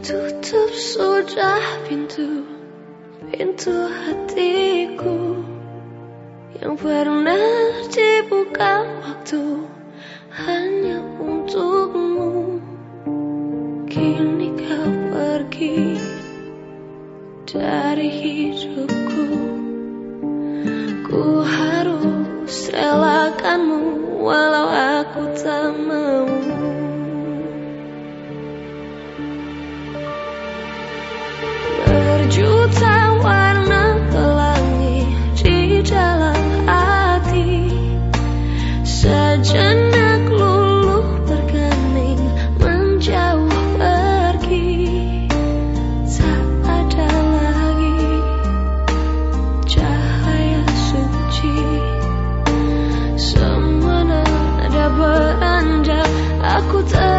Tutup sudah pintu Pintu hatiku Yang pernah dibuka waktu Hanya untukmu. Kini kau pergi Dari hidupku. Ku harus relakanmu Walau aku tak mau. 在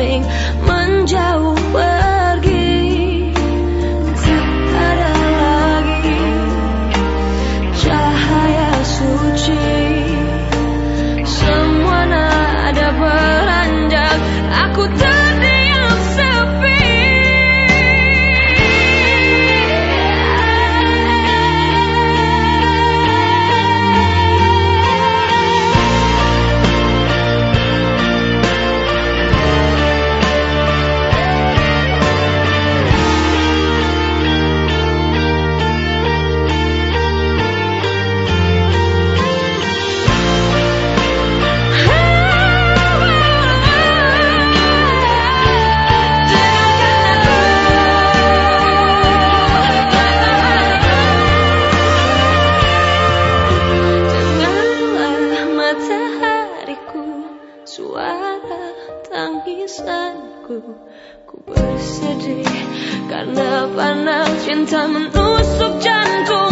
coming. perasaanku Ku bersedih karena panas cinta menusuk jantung.